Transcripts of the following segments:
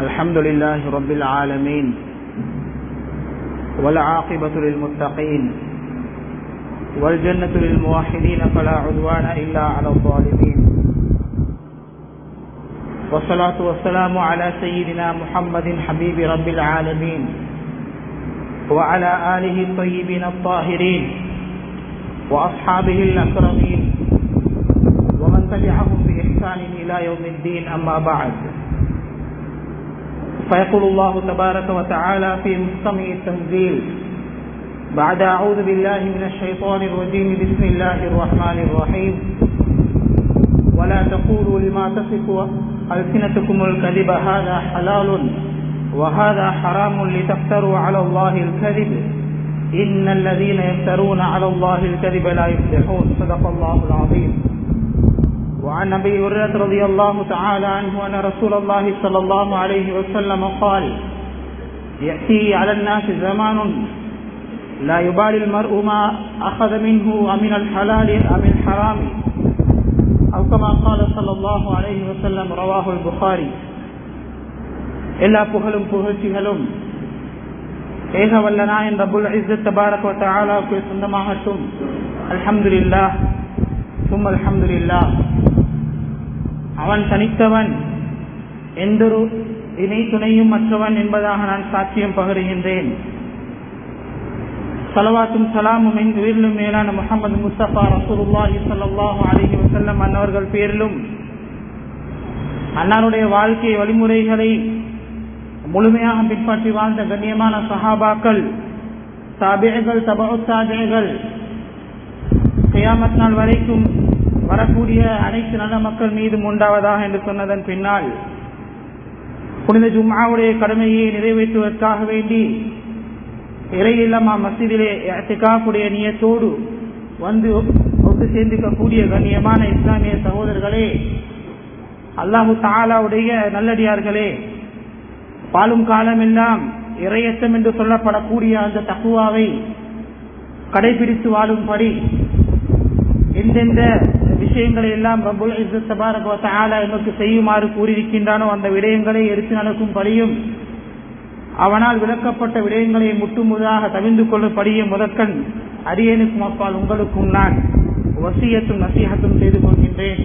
الحمد لله رب العالمين والعاقبة للمتقين والجنة للموحدين فلا عدوان إلا على الظالمين والصلاة والسلام على سيدنا محمد حبيب رب العالمين وعلى آله الطيبين الطاهرين وأصحابه الأكرمين ومن تبعهم بإحسان إلى يوم الدين أما بعد فيقول الله تبارك وتعالى في مستمع التنزيل بعد أعوذ بالله من الشيطان الرجيم بسم الله الرحمن الرحيم. ولا تقولوا لما تصف ألسنتكم الكذب هذا حلال وهذا حرام لتفتروا على الله الكذب. إن الذين يفترون على الله الكذب لا يفلحون. صدق الله العظيم. وعن ابي هريره رضي الله تعالى عنه ان رسول الله صلى الله عليه وسلم قال ياتي على الناس زمان لا يبالي المرء ما اخذ منه امن الحلال ام الحرام او كما قال صلى الله عليه وسلم رواه البخاري எல்லா புகழும் புகழ்ச்சிகளும் ஏக வல்ல நாயன் ரபுல் இஸ்ஸத் தபாரக் வ தஆலாவுக்கு சொந்தமாகட்டும் அல்ஹம்துலில்லாஹ் சும் அல்ஹம்துலில்லாஹ் அவன் தனித்தவன் எந்தொரு இணை துணையும் மற்றவன் என்பதாக நான் சாட்சியம் பகருகின்றேன். சலவாத்தும் சலாமும் உயிரிலும் மேலான முகமது முஸ்தபா ரசூலுல்லாஹி சல்லாஹு அலைஹி வசல்லம் அன்னவர்கள் பேரிலும் அன்னாருடைய வாழ்க்கை வழிமுறைகளை முழுமையாக பின்பற்றி வாழ்ந்த கண்ணியமான சஹாபாக்கள் தாபியர்கள் தபு தாபியர்கள் கியாமத் நாள் வரைக்கும் வரக்கூடிய அனைத்து நல்ல மக்கள் மீதும் உண்டாவதாக என்று சொன்னதன் பின்னால் புனித ஜும்மாவுடைய கடமையை நிறைவேற்றுவதற்காக வேண்டி இறையில்லமா மசிதிலே திகாப்புடைய நியத்தோடு வந்து ஒத்து சேர்ந்திருக்கக்கூடிய கண்ணியமான இஸ்லாமிய சகோதரர்களே அல்லாஹு தாலாவுடைய நல்லடியார்களே பாலும் காலமெல்லாம் இறையச்சம் என்று சொல்லப்படக்கூடிய அந்த தக்குவாவை கடைபிடித்து வாழும்படி எந்தெந்த விஷயங்களை எல்லாம் ரபுல் தபாரகால எமக்கு செய்யுமாறு கூறியிருக்கின்றானோ அந்த விடயங்களை எடுத்து நடக்கும்படியும் அவனால் விளக்கப்பட்ட விடயங்களை முட்டுமுதாக தவிர்ந்து கொள்ளும்படியும் முதற்கண் அரியனுக்கும் அப்பால் உங்களுக்கும் நான் வசியத்தும் நசீகத்தும் செய்து கொள்கின்றேன்.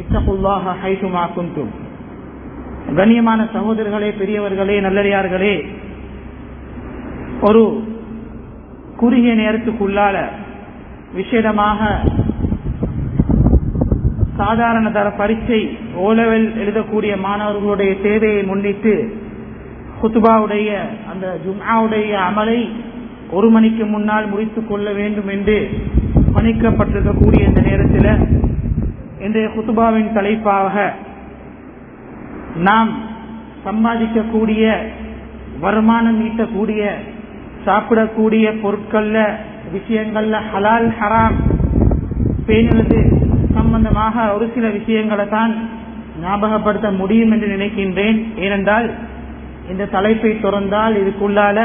இத்தகுல்லாக ஹைசுமா குந்தும் கண்ணியமான சகோதரர்களே பெரியவர்களே நல்லடியார்களே ஒரு குறுகிய நேரத்துக்குள்ளால விசேடமாக சாதாரண தர பரீட்சை ஓலவெல் எழுதக்கூடிய மாணவர்களுடைய தேவையை முன்னிட்டு குத்துபாவுடைய அந்த ஜும்ஆவுடைய அமலை ஒரு மணிக்கு முன்னால் முடித்துக் கொள்ள வேண்டும் என்று பணிக்கப்பட்டிருக்கக்கூடிய இந்த நேரத்தில் இன்றைய குத்துபாவின் தலைப்பாக நாம் சம்பாதிக்கக்கூடிய வருமானம் ஈட்டக்கூடிய சாப்பிடக்கூடிய பொருட்கள்ல விஷயங்கள்ல ஹலால் ஹராம் பேணுவது சம்பந்தமாக ஒரு சில விஷயங்களை தான் ஞாபகப்படுத்த முடியும் என்று நினைக்கின்றேன். ஏனென்றால் இந்த தலைப்பை திறந்தால் இதுக்குள்ளால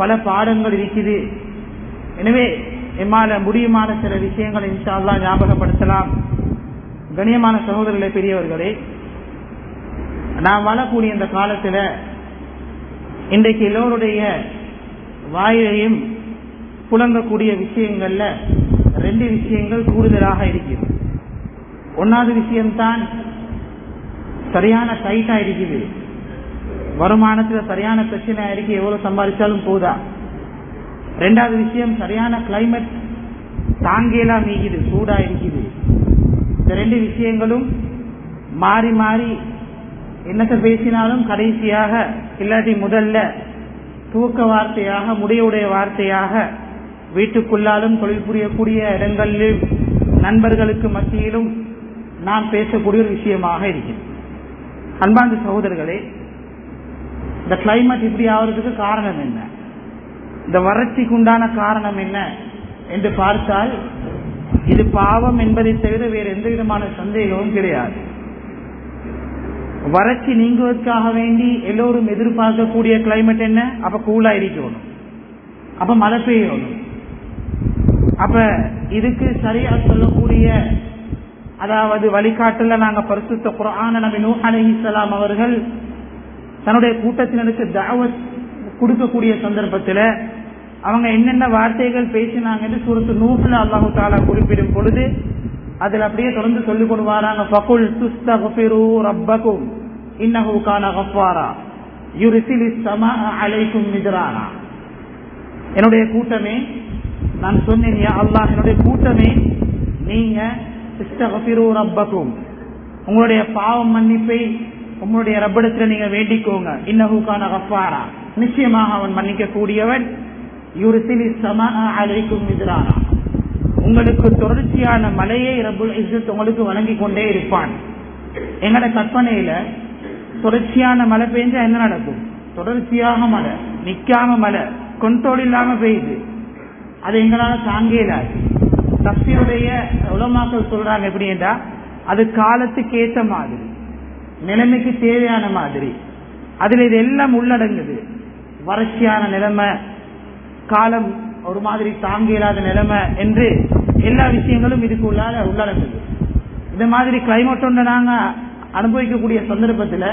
பல பாடங்கள் இருக்குது. எனவே எம்மால முடியுமான சில விஷயங்களை இன்ஷால்லா ஞாபகப்படுத்தலாம். கணியமான சகோதரர்களே பெரியவர்களே நாம் வாழக்கூடிய இந்த காலத்தில் இன்றைக்கு எல்லோருடைய வாயிலையும் புலங்கக்கூடிய விஷயங்கள்ல ரெண்டு விஷயங்கள் கூடுதலாக இருக்குது. ஒன்னாவது விஷயம்தான் சரியான டைட்டா இருக்குது. வருமானத்துல சரியான பிரச்சனை இருக்கு எவ்வளவு சம்பாதிச்சாலும் போதா. ரெண்டாவது விஷயம் சரியான கிளைமேட் தாங்கேலாம் மீகுது சூடா இருக்குது. இந்த ரெண்டு விஷயங்களும் மாறி மாறி என்னத்தை பேசினாலும் கடைசியாக இல்லாட்டி முதல்ல தூக்க வார்த்தையாக முடியுடைய வார்த்தையாக வீட்டுக்குள்ளாலும் தொழில் புரியக்கூடிய இடங்களிலும் நண்பர்களுக்கு மத்தியிலும் நாம் பேசக்கூடிய ஒரு விஷயமாக இருக்கிறது. அன்பாந்த சகோதரர்களே இந்த கிளைமேட் இப்படி ஆகிறதுக்கு காரணம் என்ன? இந்த வறட்சிக்கு உண்டான காரணம் என்ன என்று பார்த்தால் இது பாவம் என்பதை தவிர வேறு எந்த விதமான சந்தேகமும் கிடையாது. வறட்சி நீங்குவதற்காக வேண்டி எல்லோரும் எதிர்பார்க்கக்கூடிய கிளைமேட் என்ன? அப்ப கூலா இருக்கணும். அப்ப மழை பெய்யணும். அப்ப இதுக்கு சரியா சொல்லக்கூடிய அதாவது வழிகாட்டுல நாங்க பரிசுத்த குரான நபி நூ அலைஹிஸ்ஸலாம் அவர்கள் தன்னுடைய கூட்டத்தினருக்கு தாவத் கொடுக்கக்கூடிய சந்தர்ப்பத்தில் அவங்க என்னென்ன வார்த்தைகள் பேசினாங்கன்னு சுருத்து நூற்றுல அல்லாஹு தாலா குறிப்பிடும் பொழுது அதில் அப்படியே தொடர்ந்து சொல்லிக் கொண்டு வராங்க ஃபகுல் துஸ்தக்ஃபிரு ரப்பகும் இன்னஹு கான கஃபாரா. யுரிசிலி ஸமாஅ அலைக்கும் என்னுடைய கூட்டமே நான் சொன்னேன் அல்லாஹ் என்னுடைய கூட்டமே நீங்க இஸ்தக்ஃபிரு ரப்பகும் உங்களுடைய பாவம் மன்னிப்பை உங்களுடைய ரப்படத்துல நீங்க வேண்டிக்கோங்க. இன்னஹு கஃபாரா நிச்சயமாக அவன் மன்னிக்க கூடியவன் யுரிசிலி ஸமாஅ அலைக்கும் உங்களுக்கு தொடர்ச்சியான மலையை ரபுல் இஸ்ஸத் உங்களுக்கு வழங்கி கொண்டே இருப்பான். எங்கட கற்பனையில தொடர்ச்சியான மழை பெய்ஞ்சா என்ன நடக்கும்? தொடர்ச்சியாக மழை நிக்காம மழை கொண்டோல் இல்லாம பெய்யுது. அது எங்களால தாங்க இயலாது தப்சீருடைய உலமாக்கள் சொல்றாங்க எப்படி என்றா அது காலத்துக்கு ஏற்ற மாதிரி நிலைமைக்கு தேவையான மாதிரி. அதுல இது எல்லாம் உள்ளடங்குது. வறட்சியான நிலைமை காலம் ஒரு மாதிரி தாங்க இல்லாத நிலைமை என்று எல்லா விஷயங்களும் இதுக்கு உள்ளால உள்ளடங்குது. இந்த மாதிரி கிளைமேட் ஒன்று நாங்க அனுபவிக்கக்கூடிய சந்தர்ப்பத்தில்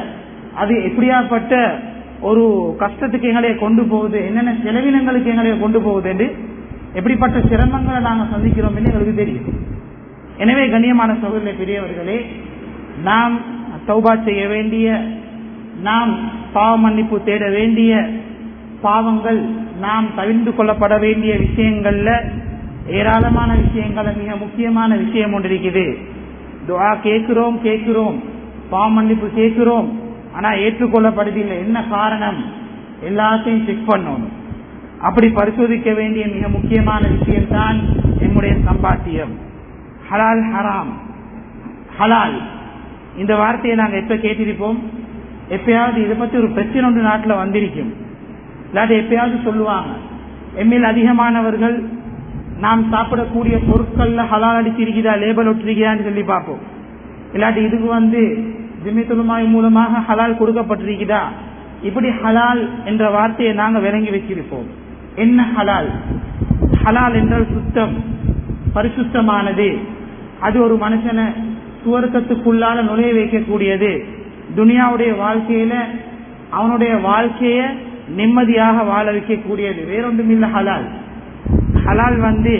அது எப்படியாப்பட்ட ஒரு கஷ்டத்துக்கு எங்களைய கொண்டு போகுது என்னென்ன செலவினங்களுக்கு எங்களைய கொண்டு போகுது என்று எப்படிப்பட்ட சிரமங்களை நாங்கள் சந்திக்கிறோம் என்று எங்களுக்கு தெரியும். எனவே கண்ணியமான சகோதர பெரியவர்களே நாம் சௌபா செய்ய வேண்டிய நாம் பாவ மன்னிப்பு தேட வேண்டிய பாவங்கள் நாம் தவிர்ந்து கொள்ளப்பட வேண்டிய விஷயங்கள்ல ஏராளமான விஷயங்கள மிக முக்கியமான விஷயம் ஒன்று இருக்குது. துவா கேட்கிறோம் கேட்கிறோம். பாவ மன்னிப்பு கேட்கிறோம். ஆனா ஏற்றுக்கொள்ளப்படுதில்லை. என்ன காரணம்? எல்லாத்தையும் செக் பண்ணணும். அப்படி பரிசோதிக்க வேண்டிய மிக முக்கியமான விஷயம்தான் நம்முடைய சம்பாத்தியம். ஹலால் ஹராம். ஹலால். இந்த வார்த்தையை நாங்க எப்ப கேட்டிருப்போம்? எப்பயாவது இதை பத்தி ஒரு பிரச்சனை ஒன்று நாட்டில் வந்திருக்கும். இல்லாட்டி எப்பயாவது சொல்லுவாங்க எம்மில் அதிகமானவர்கள் நாம் சாப்பிடக்கூடிய பொருட்கள்ல ஹலால் அடிச்சிருக்கிறதா லேபல் ஒட்டிருக்கிறான்னு சொல்லி பார்ப்போம். இல்லாட்டி இதுக்கு வந்து ஜிமித்துலமாய் மூலமாக ஹலால் கொடுக்கப்பட்டிருக்கிறதா? இப்படி ஹலால் என்ற வார்த்தையை நாங்கள் விளங்கி வச்சிருப்போம். என்ன ஹலால் ஹலால் என்றால் சுத்தம் பரிசுத்தமானது. அது ஒரு மனுஷனை சுவர்க்கத்துக்குள்ளால நுழைய வைக்கக்கூடியது. துனியாவுடைய வாழ்க்கையில அவனுடைய வாழ்க்கைய நிம்மதியாக வாழ வைக்கக்கூடியது. வேறொன்றும் இல்ல ஹலால் ஹலால் வந்து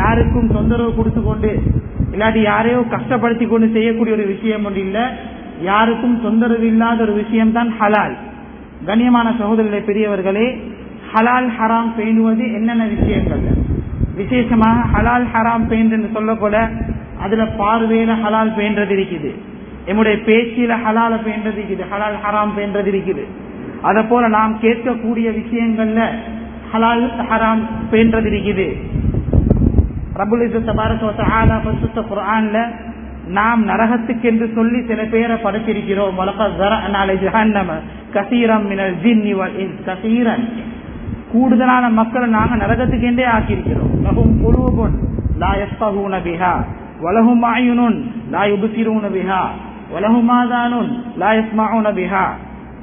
யாருக்கும் தொந்தரவு கொடுத்து கொண்டு இல்லாட்டி யாரையோ கஷ்டப்படுத்தி கொண்டு செய்யக்கூடிய ஒரு விஷயம் ஒன்று இல்லை. யாருக்கும் தொந்தரவு இல்லாத ஒரு விஷயம் தான் ஹலால் கண்ணியமான சகோதரர்களை பெரியவர்களே ஹலால் ஹராம் பேணுவது என்னென்ன விஷயங்கள்? விசேஷமாக ஹலால் ஹராம் பேன்று சொல்லக்கூட அதுல பார்வையில ஹலால் பேன்றது இருக்குது. எம்முடைய பேச்சில ஹலால பேன்றது இருக்குது. ஹலால் ஹராம் பேன்றது இருக்குது. அதை போல நாம் கேட்கக்கூடிய விஷயங்கள்ல ஹலால் ஹராம் பேன்றது இருக்குது. குரான்ல நாம் நரகத்துக்கு என்று சொல்லி சில பேரை படைச்சிருக்கிறோம். கசீரம் கசீரன். கூடுதலான மக்களை நாங்க நரகத்துக்கென்றே ஆக்கியிருக்கிறோம். லகும் குழுபுன் லா எஸ்பகூன பிஹா வலகும் ஆயுனுன் லா பிஹா வலகுமாதானுன் லா எஸ்மாவுன பிஹா.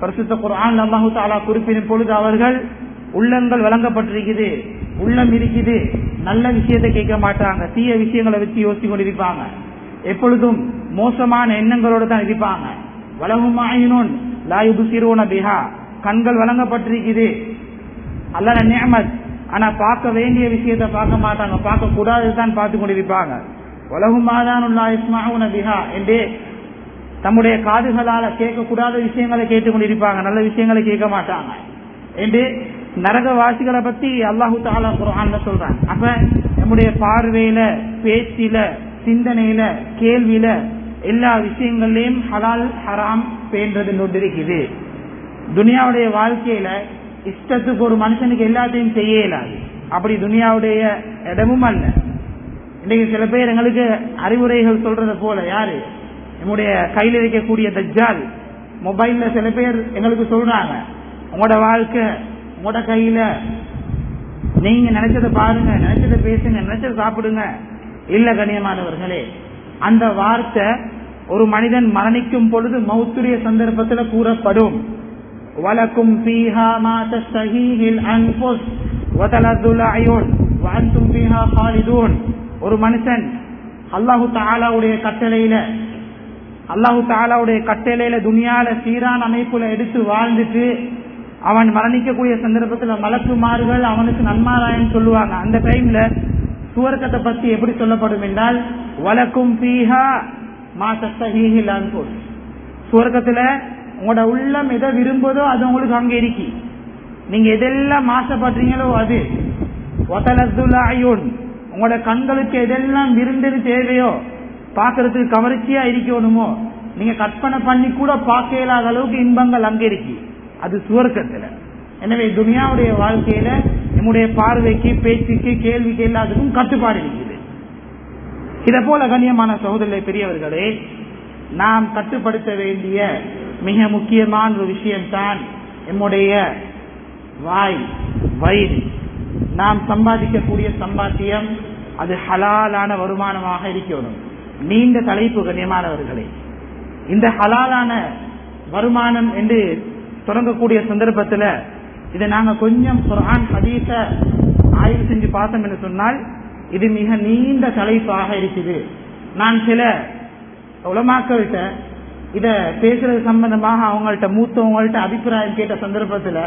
பரிசுத்த குரான் அல்லாஹு தாலா குறிப்பிடும் பொழுது அவர்கள் உள்ளங்கள் வழங்கப்பட்டிருக்குது உள்ளம் இருக்குது நல்ல விஷயத்தை கேட்க மாட்டாங்க தீய விஷயங்களை வச்சு யோசிச்சு கொண்டிருப்பாங்க. எப்பொழுதும் மோசமான எண்ணங்களோட தான் இருப்பாங்க. வலகுமாயினுன் லாயுபு சிறுவன பிஹா கண்கள் வழங்கப்பட்டிருக்குது அல்ல நியமத். ஆனா பார்க்க வேண்டிய விஷயத்த பார்க்க மாட்டாங்க. பார்க்க கூடாதுதான் பார்த்து கொண்டிருப்பாங்க. உலகுமாதான் இஸ்மாவுன பிஹா என்று தம்முடைய காதுகளால கேட்கக்கூடாத விஷயங்களை கேட்டுக் கொண்டிருப்பாங்க. நல்ல விஷயங்களை கேட்க மாட்டாங்க. என்று நரகவாசிகளை பத்தி அல்லாஹு தாலா குரான்ல சொல்றாங்க. அப்ப நம்முடைய பார்வையில பேச்சில சிந்தனையில கேள்வியில எல்லா விஷயங்கள்லயும் ஹலால் ஹராம் பேன்றது நொண்டிருக்குது துனியாவுடைய வாழ்க்கையில இஷ்டத்துக்கு ஒரு மனுஷனுக்கு எல்லாத்தையும் செய்ய இயலாது. அப்படி துனியாவுடைய இடமும் அல்ல. இன்றைக்கு சில பேர் எங்களுக்கு அறிவுரைகள் சொல்றது போல யாரு? நம்முடைய கையில் இருக்கக்கூடிய தஜ்ஜால். மொபைல்ல சில பேர் எங்களுக்கு சொல்றாங்க உங்களோட வாழ்க்கை உங்களோட கையில. நீங்க நினைச்சதை பாருங்க நினைச்சதை பேசுங்க நினைச்சதை சாப்பிடுங்க. இல்ல கண்ணியமானவர்களே அந்த வார்த்தை ஒரு மனிதன் மரணிக்கும் பொழுது மௌத்துரிய சந்தர்ப்பத்தில் கூறப்படும். வலக்கும் பீஹா ما தஸ்தஹீஹில் الأنفس وتلذ الأعين وأنتم فيها خالدون. ஒரு மனுஷன் அல்லாஹு தாலாவுடைய கட்டளையில அல்லாஹு தாலாவுடைய கட்டளையில துனியால சீரான அமைப்புல எடுத்து வாழ்ந்துட்டு அவன் மரணிக்கக்கூடிய சந்தர்ப்பத்துல மலக்குமார்கள் அவனுக்கு நன்மாராயன் சொல்லுவாங்க. அந்த டைம்ல சுவர்க்கத்தை பத்தி எப்படி சொல்லப்படும் என்றால் வழக்கும் பீஹா மா தஸ்தஹீஹில் அன்புல் சுவர்க்கத்துல உங்களோட உள்ளம் எதை விரும்புதோ அது உங்களுக்கு அங்க இருக்கி. நீங்க எதெல்லாம் ஆசைப்படுறீங்களோ அது. ஒத்தலத்துலாயுன் உங்களோட கண்களுக்கு எதெல்லாம் விருந்தது தேவையோ பாக்குறதுக்கு கவர்ச்சியா இருக்கணுமோ நீங்க கற்பனை பண்ணி கூட பார்க்க இல்லாத அளவுக்கு இன்பங்கள் அங்க இருக்கு. அது சுவர்க்கத்துல. எனவே துனியாவுடைய வாழ்க்கையில நம்முடைய பார்வைக்கு பேச்சுக்கு கேள்விக்கு எல்லாத்துக்கும் கட்டுப்பாடு இருக்குது. இதை போல கண்ணியமான சகோதரர்களே பெரியவர்களே நாம் கட்டுப்படுத்த வேண்டிய மிக முக்கியமான ஒரு விஷயம்தான் நம்முடைய வாய் வயிறு. நாம் சம்பாதிக்கக்கூடிய சம்பாத்தியம் அது ஹலாலான வருமானமாக இருக்கணும் நீண்ட தலைப்பு கண்ணியமானவர்களே. இந்த ஹலாலான வருமானம் என்று தொடங்கக்கூடிய சந்தர்ப்பத்தில் இதை நாங்கள் கொஞ்சம் குரான் ஹதீஸ ஆய்வு செஞ்சு பார்த்தோம் என்று சொன்னால் இது மிக நீண்ட தலைப்பாக இருக்குது. நான் சில உலமாக்கள்கிட்ட இத பேசுறது சம்பந்தமாக அவங்கள்ட்ட மூத்தவங்கள்ட்ட அபிப்பிராயம் கேட்ட சந்தர்ப்பத்துல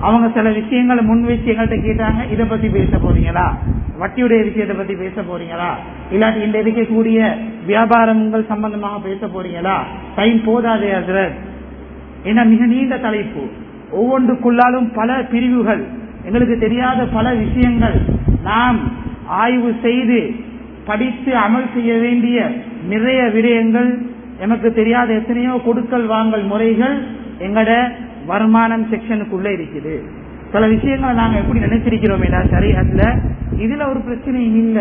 அவங்க சில விஷயங்களை முன் வச்சு எங்கள்கிட்ட கேட்டாங்க இதை பத்தி பேச போறீங்களா? வட்டியுடைய விஷயத்தை பத்தி பேச போறீங்களா? இல்லாட்டி இந்த இருக்கக்கூடிய வியாபாரங்கள் சம்பந்தமாக பேச போறீங்களா? டைம் போதாதே ஹசரத். ஏன்னா மிக நீண்ட தலைப்பு. ஒவ்வொன்றுக்குள்ளாலும் பல பிரிவுகள். எங்களுக்கு தெரியாத பல விஷயங்கள். நாம் ஆய்வு செய்து படித்து அமல் செய்ய வேண்டிய நிறைய விடயங்கள் எமக்கு தெரியாத எத்தனையோ கொடுக்கல் வாங்கல் முறைகள் எங்கட வருமானம் செக்ஷனுக்குள்ள இருக்குது. சில விஷயங்களை நாங்க எப்படி நினைச்சிருக்கிறோம் சரியத்துல இதுல ஒரு பிரச்சனையும் இல்ல.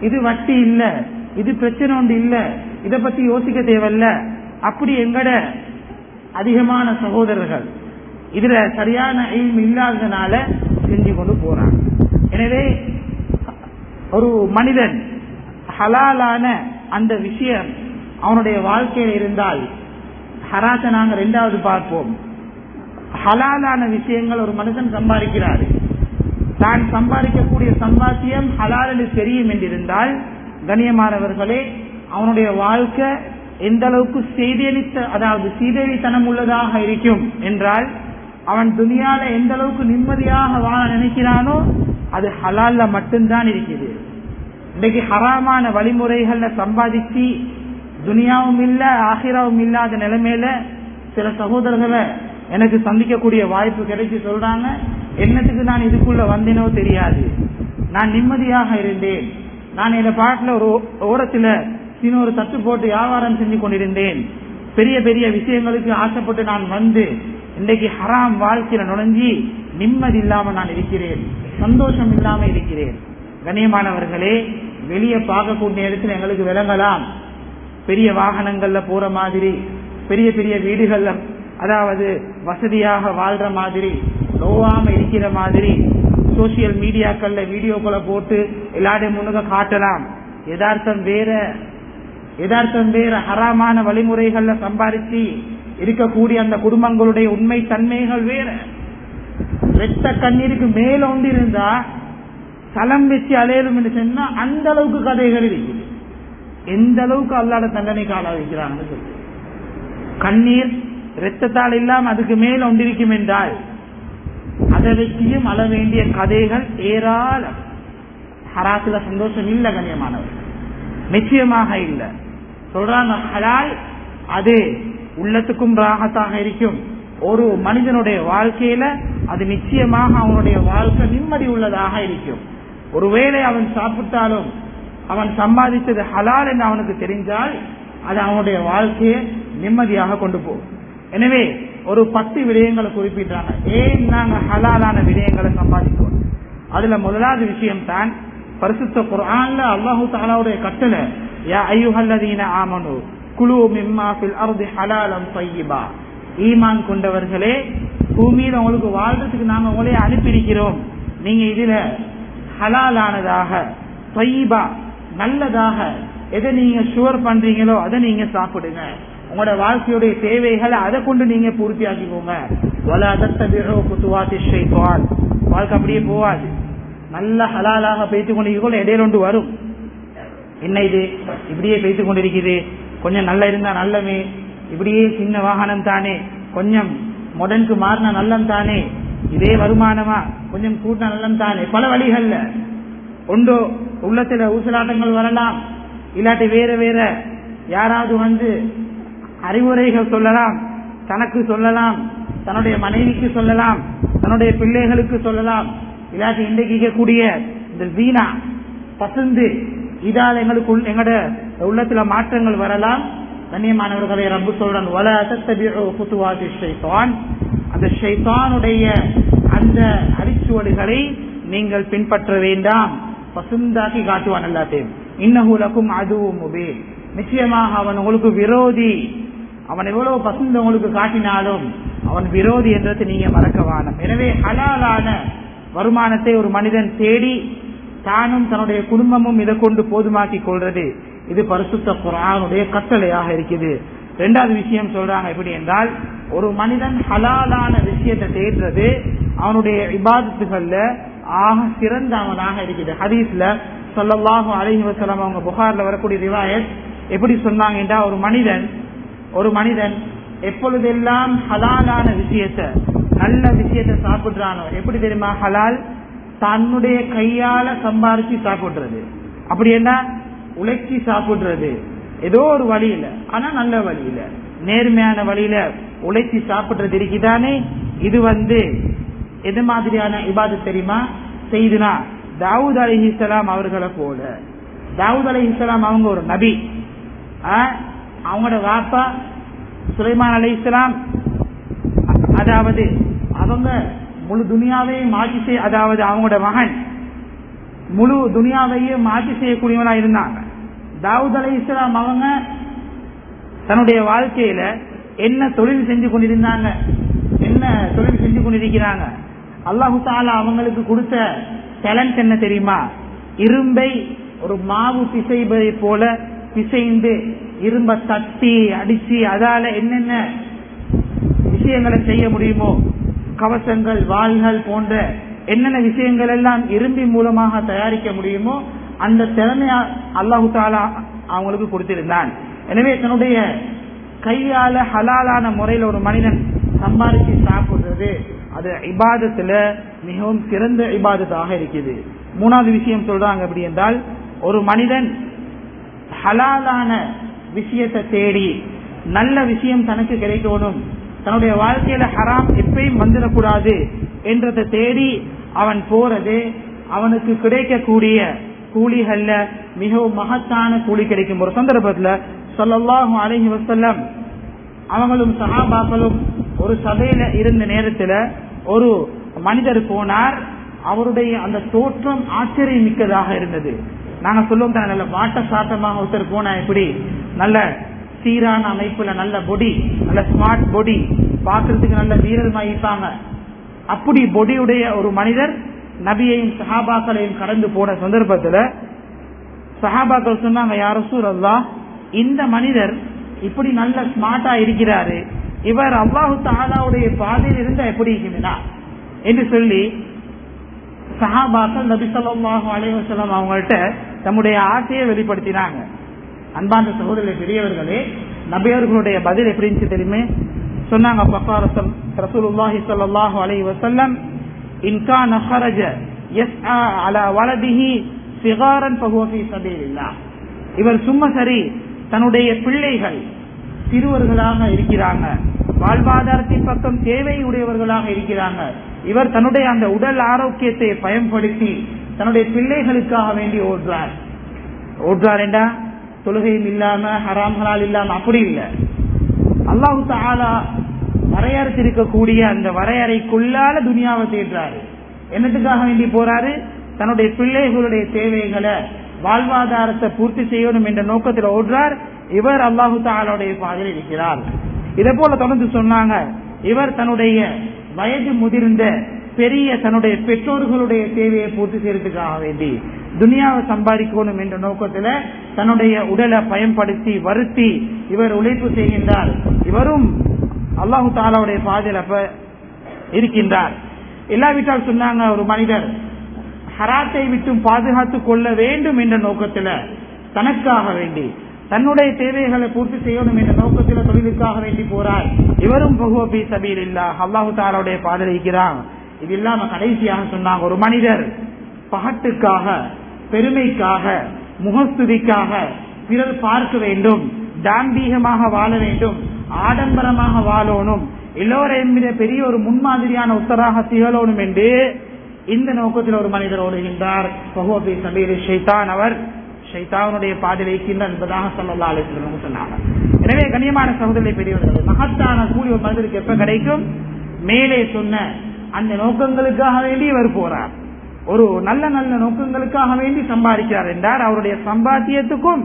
இது வட்டி இல்ல. இது பிரச்சனை ஒன்று இல்ல. இத பத்தி யோசிக்க தேவையில்ல. அப்படி எங்கட அதிகமான சகோதரர்கள் இதுல சரியான எய்ம் இல்லாததுனால செஞ்சு கொண்டு போறாங்க. எனவே ஒரு மனிதன் ஹலாலான அந்த விஷயம் அவனுடைய வாழ்க்கையில் இருந்தால் ஹராத்தை நாங்க ரெண்டாவது பார்ப்போம். ஹலாலான விஷயங்கள் ஒரு மனுஷன் சம்பாதிக்கிறாரு. தான் சம்பாதிக்கக்கூடிய சம்பாத்தியம் ஹலால் தெரியும் என்றிருந்தால் கணியமானவர்களே அவனுடைய வாழ்க்கை எந்த அளவுக்கு செய்தியளித்த அதாவது சீதேவித்தனம் உள்ளதாக இருக்கும் என்றால் அவன் துணியால எந்த அளவுக்கு நிம்மதியாக வாழ நினைக்கிறானோ அது ஹலால்ல மட்டும்தான் இருக்குது. இன்னைக்கு ஹராமான வழிமுறைகள்ல சம்பாதிச்சு துனியாவும் இல்ல ஆஹிராவும் இல்லாத நிலைமையில சில சகோதரர்களை எனக்கு சந்திக்கக்கூடிய வாய்ப்பு கிடைச்சி சொல்றாங்க. என்னத்துக்கு நான் இதுக்குள்ள வந்தேனோ தெரியாது. நான் நிம்மதியாக இருந்தேன். நான் இந்த பாட்டில் ஒரு ஓரத்துல சின்ன ஒரு தட்டு போட்டு வியாபாரம் செஞ்சு கொண்டிருந்தேன். பெரிய பெரிய விஷயங்களுக்கு ஆசைப்பட்டு நான் வந்து இன்றைக்கு ஹராம் வாழ்க்கையில நுழைஞ்சி நிம்மதி இல்லாம நான் இருக்கிறேன். சந்தோஷம் இல்லாம இருக்கிறேன். கண்ணியமானவர்களே வெளியே பார்க்கக்கூடிய இடத்துல எங்களுக்கு விளங்கலாம். பெரிய வாகனங்கள்ல போற மாதிரி பெரிய பெரிய வீடுகள்ல அதாவது வசதியாக வாழ்ற மாதிரி நோவாம இருக்கிற மாதிரி சோசியல் மீடியாக்கள்ல வீடியோக்களை போட்டு எல்லாரையும் முன்னுக காட்டலாம். எதார்த்தம் வேற எதார்த்தம் வேற ஹராமான வழிமுறைகள்ல சம்பாதிச்சு இருக்கக்கூடிய அந்த குடும்பங்களுடைய உண்மை தன்மைகள் வேற. வெத்த கண்ணீருக்கு மேல ஒன்றிருந்தா இருந்தா வச்சு அலையலும் என்று சொன்னா அந்த அளவுக்கு கதைகள் இருக்குது எந்த அளவுக்கு அல்லாட தண்டனைக்கு ஆளா வைக்கிறாங்க சொல்லி. கண்ணீர் இரத்தத்தால் எல்லாம் அதுக்கு மேல் ஒன்றிருக்கும் என்றால் அதை வச்சியும் அள வேண்டிய கதைகள் ஏராளம். ஹராத்துல சந்தோஷம் இல்லை கண்ணியமானவர். நிச்சயமாக இல்லை. சொல்றாங்க ஹலால் அது உள்ளத்துக்கும் ராகத்தாக இருக்கும். ஒரு மனிதனுடைய வாழ்க்கையில அது நிச்சயமாக அவனுடைய வாழ்க்கை நிம்மதி உள்ளதாக இருக்கும். ஒருவேளை அவன் சாப்பிட்டாலும் அவன் சம்பாதித்தது ஹலால் என்று அவனுக்கு தெரிஞ்சால் அது அவனுடைய வாழ்க்கையை நிம்மதியாக கொண்டு போகும். எனவே ஒரு பத்து விடயங்களை குறிப்பிட்டாங்க. ஏன் நாங்க ஹலாலான விடயங்களை சம்பாதிக்கிறோம்? அதுல முதலாவது விஷயம் தான் பரிசுத்த குரான்ல அல்லாஹு தாலாவுடைய கட்டளை யா ஐயுஹல்லதீன ஆமனு குழு மிம்மா ஃபில் அர்தி ஹலாலம் பையிபா ஈமான் கொண்டவர்களே பூமியில் உங்களுக்கு வாழ்றதுக்கு நாங்க உங்களே அனுப்பியிருக்கிறோம். நீங்க இதுல ஹலாலானதாக பையிபா நல்லதாக எதை நீங்க ஷுவர் பண்றீங்களோ அதை நீங்க சாப்பிடுங்க. உங்களோட வாழ்க்கையுடைய தேவைகளை அதை கொண்டு நீங்க பூர்த்தியாக்கிக்கோங்க. வாழ்க்கை அப்படியே போவாது நல்ல ஹலாலாக பேசிக் கொண்டிருக்கோம் இடையில ஒன்று வரும். என்ன இது? இப்படியே பேசிக் கொண்டிருக்குது. கொஞ்சம் நல்லா இருந்தா நல்லமே. இப்படியே சின்ன வாகனம் தானே. கொஞ்சம் மொடனுக்கு மாறின நல்லம் தானே. இதே வருமானமா? கொஞ்சம் கூட்டின நல்லம் தானே. பல வழிகள்ல. ஒன்றோ உள்ளத்துல ஊசலாட்டங்கள் வரலாம். இல்லாட்டி வேற வேற யாராவது வந்து அறிவுரைகள் சொல்லலாம் தனக்கு சொல்லலாம் தன்னுடைய மனைவிக்கு சொல்லலாம் தன்னுடைய பிள்ளைகளுக்கு சொல்லலாம். இல்லாட்டி இன்றைக்கு இந்த வீணா பசுந்து இதால் எங்களுக்கு எங்களோட உள்ளத்துல மாற்றங்கள் வரலாம். கண்ணியமானவர்களை ரப்பு சொல்றான் வல தத்தபிஉ ஷைத்தான். அந்த ஷைத்தானுடைய அந்த அரிச்சுவடுகளை நீங்கள் பின்பற்ற வேண்டாம். பசுந்தாக்கி காட்டுவான் எல்லாத்தையும். இன்னகுலக்கும் அதுவும் முபீன். நிச்சயமாக அவன் உங்களுக்கு விரோதி. அவன் எவ்வளவு பசுந்த உங்களுக்கு காட்டினாலும் அவன் விரோதி என்றதை நீங்க மறக்க எனவே ஹலாலான வருமானத்தை ஒரு மனிதன் தேடி தானும் தன்னுடைய குடும்பமும் இதை கொண்டு போதுமாக்கிக் கொள்றது இது பரிசுத்த குரானுடைய கட்டளையாக இருக்குது. ரெண்டாவது விஷயம் சொல்றாங்க எப்படி என்றால் ஒரு மனிதன் ஹலாலான விஷயத்தை தேடுறது அவனுடைய விவாதத்துகள்ல ஆக சிறந்த அவனாக இருக்குது. ஹதீஸ்ல சொல்லல்லாஹு அலஹி வசலம் அவங்க புகார்ல வரக்கூடிய ரிவாயத் எப்படி சொன்னாங்க என்றால் ஒரு மனிதன் ஒரு மனிதன் எப்பொழுதெல்லாம் ஹலாலான விஷயத்த நல்ல விஷயத்த சாப்பிடுறானோ எப்படி தெரியுமா? ஹலால் தன்னுடைய கையால சம்பாரிச்சு சாப்பிடுறது. அப்படி என்ன? உழைச்சி சாப்பிடுறது. ஏதோ ஒரு வழியில. ஆனா நல்ல வழியில. நேர்மையான வழியில உழைச்சி சாப்பிடுறது இருக்குதானே? இது வந்து எது மாதிரியான இபாது தெரியுமா? செய்துனா தாவூத் அலிஹிஸ்லாம் அவர்களை போல. தாவூத் அலிஹிஸ்லாம் அவங்க ஒரு நபி. ஆ, அவங்களோட வாப்பா சுலைமான் அலி இஸ்லாம் அதாவது அவங்க முழு துனியாவையும் மாற்றி செய்ய அதாவது அவங்களோட மகன். முழு துனியாவையும் மாற்றி செய்யக்கூடியவனா இருந்தாங்க. தாவூத் அலி இஸ்லாம் அவங்க தன்னுடைய வாழ்க்கையில என்ன தொழில் செஞ்சு கொண்டிருந்தாங்க? என்ன தொழில் செஞ்சு கொண்டிருக்கிறாங்க? அல்லாஹு தாலா அவங்களுக்கு கொடுத்த டேலண்ட் என்ன தெரியுமா? இரும்பை ஒரு மாவு பிசைவதை போல பிசைந்து இரும்ப தட்டி அடிச்சு அதால என்னென்ன விஷயங்களை செய்ய முடியுமோ கவசங்கள் வாள்கள் போன்ற என்னென்ன விஷயங்கள் எல்லாம் இரும்பி மூலமாக தயாரிக்க முடியுமோ அந்த திறமையா அல்லாஹு தாலா அவங்களுக்கு கொடுத்திருந்தான். எனவே தன்னுடைய கையால ஹலாலான முறையில் ஒரு மனிதன் சம்பாதிச்சு சாப்பிடுறது அது இபாதத்துல மிகவும் சிறந்த இபாதத்தாக இருக்குது. மூணாவது விஷயம் சொல்றாங்க அப்படி என்றால் ஒரு மனிதன் ஹலாலான விஷயத்தை தேடி நல்ல விஷயம் தனக்கு கிடைக்கணும். தன்னுடைய வாழ்க்கையில ஹராம் எப்பயும் வந்துடக்கூடாது என்றதை தேடி அவன் போறது அவனுக்கு கிடைக்கக்கூடிய கூலிகள்ல மிகவும் மகத்தான கூலி கிடைக்கும். ஒரு சந்தர்ப்பத்துல சொல்லலாம் அலைஹி வசல்லம் அவங்களும் சஹாபாக்களும் ஒரு சபையில இருந்த நேரத்துல ஒரு மனிதர் போனார். அவருடைய அந்த தோற்றம் ஆச்சரியம் மிக்கதாக இருந்தது. நாங்க சொல்லுவோம் தானே நல்ல வாட்ட சாட்டமாக ஒருத்தர் போனா எப்படி? நல்ல சீரான அமைப்புல நல்ல பொடி நல்ல ஸ்மார்ட் பொடி பாக்குறதுக்கு நல்ல வீரர் இருப்பாங்க. அப்படி பொடியுடைய ஒரு மனிதர் நபியையும் சஹாபாக்களையும் கடந்து போன சந்தர்ப்பத்துல சஹாபாக்கள் சொன்னாங்க யார சூழல்லா இந்த மனிதர் இப்படி நல்ல ஸ்மார்ட்டா இருக்கிறாரு. இவர் அல்லாஹு தாலாவுடைய பாதையில் இருந்தா எப்படி இருக்கிறார் என்று சொல்லி சஹாபாக்கள் நபி சொல்லாஹு அலைவசலம் அவங்கள்ட்ட தம்முடைய ஆசையை வெளிப்படுத்தினாங்க. அன்பான சகோதரிய பெரியவர்களே நபியர்களுடைய பதில் எப்படி இருந்துச்சு தெரியுமே? சொன்னாங்க பக்காரசம் ரசூலுல்லாஹி ஸல்லல்லாஹு அலைஹி வஸல்லம் இன் கான ஹரஜ யஸ்ஆ அல வலதிஹி சிகாரன் ஃபஹுவ ஃபீ இவர் சும்மா சரி தன்னுடைய பிள்ளைகள் சிறுவர்களாக இருக்கிறாங்க. வாழ்வாதாரத்தின் பக்கம் தேவை உடையவர்களாக இருக்கிறாங்க. இவர் தன்னுடைய அந்த உடல் ஆரோக்கியத்தை பயன்படுத்தி தன்னுடைய பிள்ளைகளுக்காக வேண்டி ஓடுறார். ஓடுறார் என்றா? தொழுகையும் இல்லாம ஹராம்களால் இல்லாம அப்படி இல்லை. அல்லாஹு தாலா வரையறுத்திருக்கக்கூடிய அந்த வரையறைக்குள்ளால துனியாவை தேடுறாரு. என்னத்துக்காக வேண்டி போறாரு? தன்னுடைய பிள்ளைகளுடைய தேவைகளை வாழ்வாதாரத்தை பூர்த்தி செய்யணும் என்ற நோக்கத்தில் ஓடுறார். இவர் அல்லாஹு தாலாவுடைய பாதையில் இருக்கிறார். இதே போல தொடர்ந்து சொன்னாங்க. இவர் தன்னுடைய வயது முதிர்ந்த பெரிய தன்னுடைய பெற்றோர்களுடைய தேவையை பூர்த்தி செய்யறதுக்காக வேண்டி துனியாவை சம்பாதிக்கணும் என்ற நோக்கத்துல தன்னுடைய உடலை பயன்படுத்தி வருத்தி இவர் உழைப்பு செய்கின்றார். இவரும் அல்லாஹு தாலாவுடைய பாதையில் இருக்கின்றார். இல்லாவிட்டால் சொன்னாங்க ஒரு மனிதர் ஹராத்தை விட்டும் பாதுகாத்துக் கொள்ள வேண்டும் என்ற நோக்கத்தில் தனக்காக வேண்டி தன்னுடைய தேவைகளை பூர்த்தி செய்யணும் என்ற நோக்கத்தில் தொழிலுக்காக வேண்டி போறார். இவரும் பகுவபி சபீல் இல்லா அல்லாஹு தாராவுடைய பாதலிக்கிறான் இது இல்லாம கடைசியாக சொன்னாங்க ஒரு மனிதர் பகட்டுக்காக பெருமைக்காக முகஸ்துதிக்காக பிறர் பார்க்க வேண்டும் தாம்பீகமாக வாழ வேண்டும் ஆடம்பரமாக வாழணும் எல்லோரையும் பெரிய ஒரு முன்மாதிரியான உத்தராக திகழணும் என்று இந்த நோக்கத்தில் ஒரு மனிதர் ஓடுகின்றார். பகுவபி சபீர் ஷைத்தான். அவர் ஷைத்தானுடைய பாதையில் இருக்கின்றார் என்பதாக சொல்லலா அலிஸ்லம் சொன்னாங்க. எனவே கண்ணியமான சகோதரி பெரியவர்கள் மகத்தான கூலி ஒரு மனிதருக்கு எப்ப கிடைக்கும்? மேலே சொன்ன அந்த நோக்கங்களுக்காக வேண்டி இவர் போறார். ஒரு நல்ல நல்ல நோக்கங்களுக்காக வேண்டி சம்பாதிக்கிறார் என்றார். அவருடைய சம்பாத்தியத்துக்கும்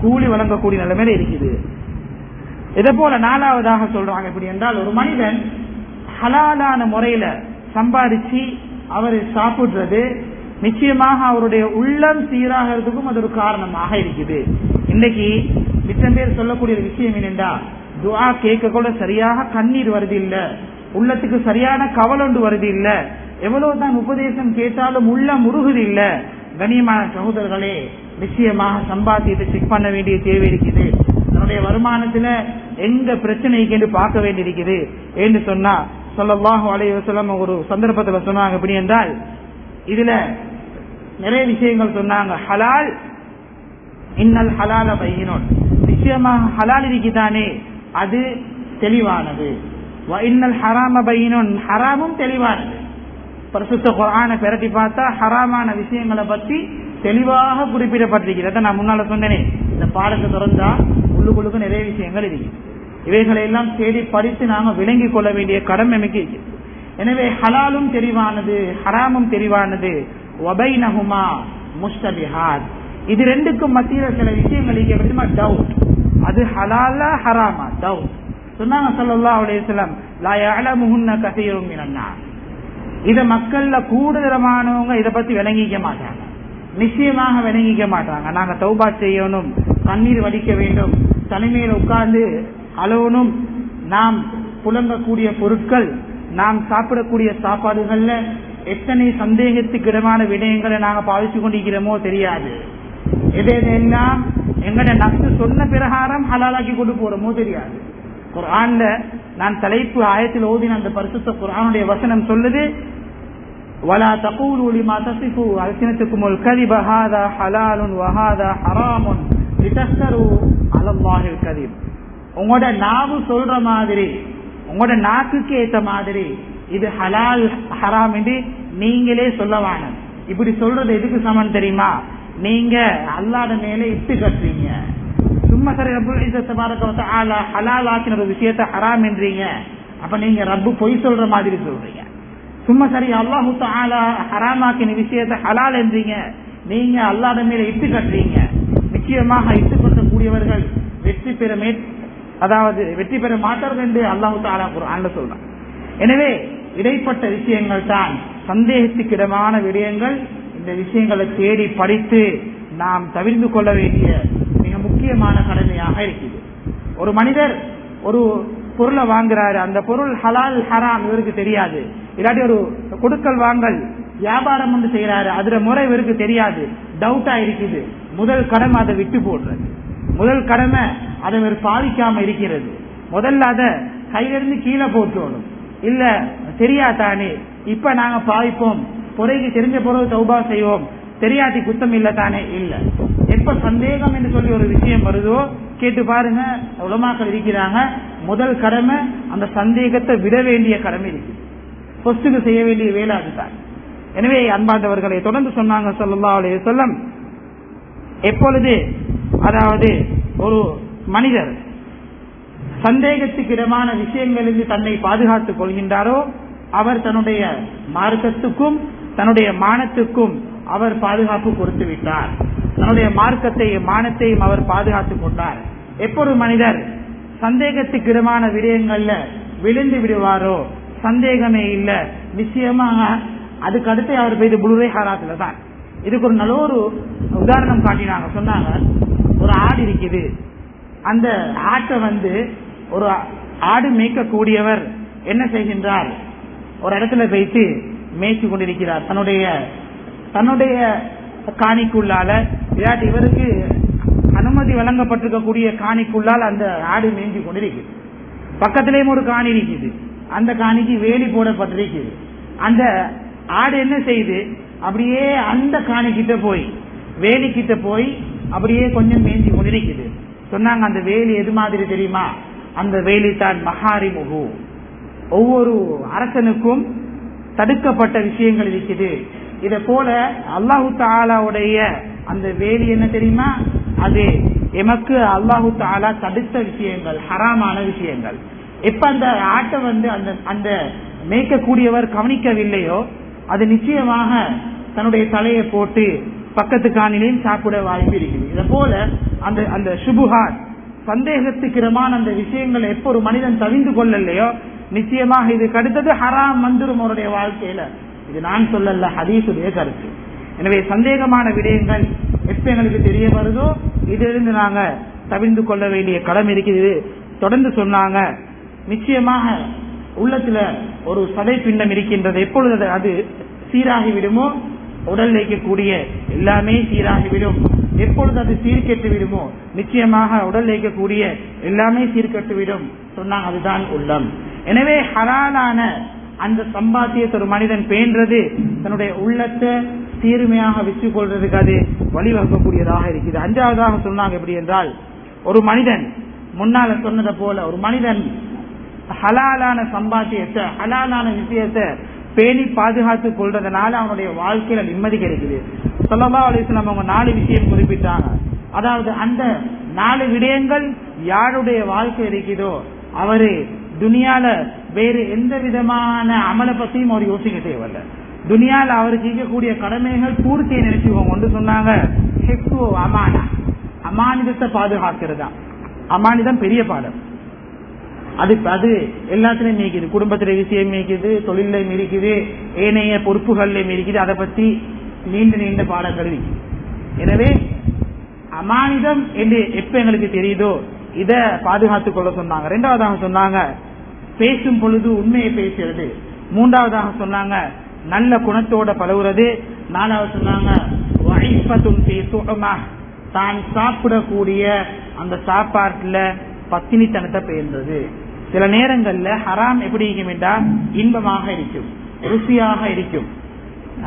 கூலி வழங்கக்கூடிய நிலைமையில இருக்குது. இதே போல நாலாவதாக சொல்றாங்க. இப்படி என்றால் ஒரு மனிதன் ஹலாலான முறையில சம்பாதிச்சு அவர் சாப்பிடுறது நிச்சயமாக அவருடைய உள்ளம் சீராகிறதுக்கும் அது ஒரு காரணமாக இருக்குது. இன்னைக்கு மிச்சம் பேர் சொல்லக்கூடிய விஷயம் என்னென்றா துவா கேட்க கூட சரியாக கண்ணீர் வருது இல்ல உள்ளத்துக்கு சரியான கவலொண்டு வருது இல்ல எவ்வளவு தான் உபதேசம் கேட்டாலும் உள்ள முருகுது இல்ல கண்ணியமான சகோதரர்களே நிச்சயமாக சம்பாத்தியத்தை செக் பண்ண வேண்டிய தேவை இருக்குது. தன்னுடைய வருமானத்துல எங்க பிரச்சனைக்கு என்று பார்க்க வேண்டியிருக்குது. என்று சொன்னா சொல்லல்லாஹு அலைய வசலம் ஒரு சந்தர்ப்பத்தில் சொன்னாங்க. எப்படி என்றால் இதுல நிறைய விஷயங்கள் சொன்னாங்க. ஹலால் இன்னல் ஹலால பையனோன். நிச்சயமாக ஹலால் இருக்குதானே? அது தெளிவானது. இன்னல் ஹராம பையனோன். ஹராமும் தெளிவானது. பரிசுத்த குரான பெரட்டி பார்த்தா ஹராமான விஷயங்களை பத்தி தெளிவாக குறிப்பிடப்பட்டிருக்கிறது. நான் முன்னால சொன்னேனே. இந்த பாடத்தை திறந்தா உள்ளுக்குள்ளுக்கு நிறைய விஷயங்கள் இருக்கு. இவைகளை எல்லாம் தேடி படித்து நாம விளங்கிக் கொள்ள வேண்டிய கடன் மிக எனவே ஹலாலும் தெளிவானது ஹராமும் தெளிவானது ஒபைனஹுமா முஸ்தபிஹாத் இது ரெண்டுக்கும் மத்தியில சில விஷயங்கள் இங்க டவுட் அது ஹலாலா ஹராமா? டவுட் சொன்னாங்க சல்லா அலையம் லா யஅலமுஹுன்ன கஸீரும் மினன் இத மக்கள்ல கூடுதலமானவங்க இத பத்தி விளங்கிக்க மாட்டாங்க. நிச்சயமாக விளங்கிக்க மாட்டாங்க. நாங்க தௌபா செய்யணும் கண்ணீர் வடிக்க வேண்டும் தனிமையில் உட்கார்ந்து அலவனும் நாம் புலங்கக்கூடிய பொருட்கள் நாம் சாப்பிடக்கூடிய சாப்பாடுகள்ல எத்தனை சந்தேகத்துக்கு இடமான விடயங்களை நாங்க பாவிச்சு கொண்டிருக்கிறோமோ தெரியாது எது எதெல்லாம் எங்கட நப்சு சொன்ன பிரகாரம் ஹலாலாக்கி கொண்டு போறோமோ தெரியாது குரான்ல நான் தலைப்பு ஆயத்தில் ஓதின அந்த பரிசுத்த குரானுடைய வசனம் சொல்லுது ولا تقولوا لما تصفوا ألسنتكم الكذب هذا حلال وهذا حرام لتفتروا على الله الكذب உங்களோட நாவு சொல்ற மாதிரி உங்களோட நாக்குக்கு ஏத்த மாதிரி இது ஹலால் ஹராம் என்று நீங்களே சொல்ல வேணும். இப்படி சொல்றது எதுக்கு சமன் தெரியுமா? நீங்க அல்லாத மேல இட்டு கட்டுறீங்க. சும்மா சரி ரப்பு ஹலால் ஆக்கின ஒரு விஷயத்த ஹராம் என்றீங்க. அப்ப நீங்க ரப்பு பொய் சொல்ற மாதிரி சொல்றீங்க. சும்மா சரி அல்லாஹு தாலா ஹராமாக்கின விஷயத்த ஹலால் என்றீங்க. நீங்க அல்லாத மேல இட்டு கட்டுறீங்க. நிச்சயமாக இட்டு கட்டக்கூடியவர்கள் வெற்றி பெற அதாவது வெற்றி பெற மாட்டார்கள் என்று அல்லாஹு தாலா குரான்ல சொல்றான். எனவே இடைப்பட்ட விஷயங்கள் தான் சந்தேகத்துக்கிடமான விடயங்கள். இந்த விஷயங்களை தேடி படித்து நாம் தவிர்த்து கொள்ள வேண்டிய மிக முக்கியமான கடமையாக இருக்குது. ஒரு மனிதர் ஒரு பொருளை வாங்குறாரு. அந்த பொருள் ஹலால் ஹராம் இவருக்கு தெரியாது. இல்லாட்டி ஒரு கொடுக்கல் வாங்கல் வியாபாரம் ஒன்று செய்யறாரு அதுல முறை இவருக்கு தெரியாது. டவுட்டா இருக்குது. முதல் கடமை அதை விட்டு போடுறது முதல் கடமை அதை இவர் பாதிக்காம இருக்கிறது. முதல்ல அதை கையிலிருந்து கீழே போட்டோணும் இல்ல தெரியாதானே? இப்ப நாங்க பாதிப்போம். பொறைக்கு தெரிஞ்ச பொருள் சௌபா செய்வோம். தெரியாட்டி குத்தம் இல்ல தானே இல்ல. எப்ப சந்தேகம் என்று சொல்லி ஒரு விஷயம் வருதோ கேட்டு பாருங்க. உலமாக்கள் இருக்கிறாங்க. முதல் கடமை அந்த சந்தேகத்தை விட வேண்டிய கடமை இருக்கு. பொஸ்டுக்கு செய்ய வேண்டிய வேலை அதுதான். எனவே அன்பாண்டவர்களை தொடர்ந்து சொன்னாங்க சொல்லா அலைய சொல்லம் எப்பொழுது அதாவது ஒரு மனிதர் சந்தேகத்துக்கு இடமான விஷயங்களிலிருந்து தன்னை பாதுகாத்துக் கொள்கின்றாரோ அவர் தன்னுடைய மார்க்கத்துக்கும் தன்னுடைய மானத்துக்கும் அவர் பாதுகாப்பு கொடுத்து விட்டார். தன்னுடைய மார்க்கத்தையும் மானத்தையும் அவர் பாதுகாத்துக் கொண்டார். எப்பொரு மனிதர் சந்தேகத்துக்கு இடமான விடயங்கள்ல விழுந்து விடுவாரோ சந்தேகமே இல்ல நிச்சயமாக அதுக்கு அடுத்து அவர் பெய்து புலுரை ஹாராத்துல தான். இதுக்கு ஒரு நல்ல ஒரு உதாரணம் காட்டினாங்க சொன்னாங்க. ஒரு ஆடு இருக்குது. அந்த ஆட்டை வந்து ஒரு ஆடு மேய்க்கக்கூடியவர் என்ன செய்கின்றார்? ஒரு இடத்துல வைத்து மேய்ச்சி கொண்டிருக்கிறார். தன்னுடைய தன்னுடைய காணிக்குள்ளால இல்லாட்டி இவருக்கு அனுமதி வழங்கப்பட்டிருக்கக்கூடிய காணிக்குள்ளால் அந்த ஆடு மேய்ஞ்சி கொண்டிருக்குது பக்கத்திலேயும் ஒரு காணி இருக்குது. அந்த காணிக்கு வேலி போடப்பட்டிருக்குது அந்த ஆடு என்ன செய்யுது அப்படியே அந்த காணி கிட்ட போய் வேலி கிட்ட போய் அப்படியே கொஞ்சம் மேஞ்சி கொண்டிருக்குது சொன்னாங்க அந்த வேலி எது மாதிரி தெரியுமா? அந்த வேலி தான் மகாரி முகு ஒவ்வொரு அரசனுக்கும் தடுக்கப்பட்ட விஷயங்கள் இருக்குது. இத போல அல்லாஹு தாலாவுடைய அந்த வேலி என்ன தெரியுமா? அது எமக்கு அல்லாஹு தாலா தடுத்த விஷயங்கள் ஹராமான விஷயங்கள். எப்ப அந்த ஆட்டை வந்து அந்த அந்த மேய்க்கக்கூடியவர் கவனிக்கவில்லையோ அது நிச்சயமாக தன்னுடைய தலையை போட்டு பக்கத்து காணிலையும் சாப்பிட வாய்ப்பு இருக்குது. இதை போல அந்த அந்த சுபுகார் சந்தேகத்துக்கிடமான அந்த விஷயங்களை எப்ப ஒரு மனிதன் தவிந்து கொள்ளலையோ நிச்சயமாக இதுக்கு அடுத்தது ஹராம் வந்துடும் அவருடைய வாழ்க்கையில. இது நான் சொல்லல ஹதீசுடைய கருத்து. எனவே சந்தேகமான விடயங்கள் எப்ப எங்களுக்கு தெரிய வருதோ இதிலிருந்து நாங்க தவிர்ந்து கொள்ள வேண்டிய கடமை இருக்குது. தொடர்ந்து சொன்னாங்க நிச்சயமாக உள்ளத்துல ஒரு சதை பிண்டம் இருக்கின்றது. எப்பொழுது அது- அது சீராகி விடுமோ உடல் வைக்கக்கூடிய எல்லாமே சீராகிவிடும். எப்பொழுது அது சீர்கெட்டு விடுமோ நிச்சயமாக உடல் வைக்கக்கூடிய எல்லாமே சீர்கெட்டு விடும் சொன்னாங்க அதுதான் உள்ளம். எனவே ஹராலான அந்த சம்பாத்தியத்தை ஒரு மனிதன் பேன்றது தன்னுடைய உள்ளத்தை சீர்மையாக வச்சு கொள்றதுக்கு அது வழிவகுக்கக்கூடியதாக இருக்குது. அஞ்சாவதாக சொன்னாங்க எப்படி என்றால் ஒரு மனிதன் முன்னால சொன்னதை போல ஒரு மனிதன் ஹலாலான சம்பாத்தியத்தை ஹலாலான விஷயத்தை பேணி பாதுகாத்து கொள்றதுனால அவனுடைய வாழ்க்கையில நிம்மதி கிடைக்குது. சொல்லவா அலிஸ்லாம் அவங்க நாலு விஷயம் குறிப்பிட்டாங்க. அதாவது அந்த நாலு விடயங்கள் யாருடைய வாழ்க்கை இருக்குதோ அவரு துனியால வேறு எந்த விதமான அமலை பத்தியும் அவர் யோசிக்க தேவையில்ல துனியால அவருக்கு இருக்கக்கூடிய கடமைகள் பூர்த்தியை நினைச்சுக்கோங்க ஒன்று சொன்னாங்க ஹெக்ஸு அமானா. அமானிதத்தை தான். அமானிதம் பெரிய பாடம். அது அது எல்லாத்துலயும் மீக்குது குடும்பத்தில விஷயம் மீக்குது தொழிலையும் இருக்குது ஏனைய பொறுப்புகள்லையும் இருக்குது அதை பத்தி நீண்ட நீண்ட பாடங்கள் எனவே அமானிதம் என்று எப்ப எங்களுக்கு தெரியுதோ இத பாதுகாத்துக் கொள்ள சொன்னாங்க. ரெண்டாவதாக சொன்னாங்க பேசும் பொழுது உண்மையை பேசுறது மூன்றாவதாக சொன்னாங்க நல்ல குணத்தோட பழகுறது. நாலாவது சொன்னாங்க தான் சாப்பிடக்கூடிய அந்த சாப்பாட்டுல பத்தினித்தனத்தை பெயர்ந்தது. சில நேரங்கள்ல ஹராம் எப்படி இருக்கும் என்றால் இன்பமாக இருக்கும் ருசியாக இருக்கும்.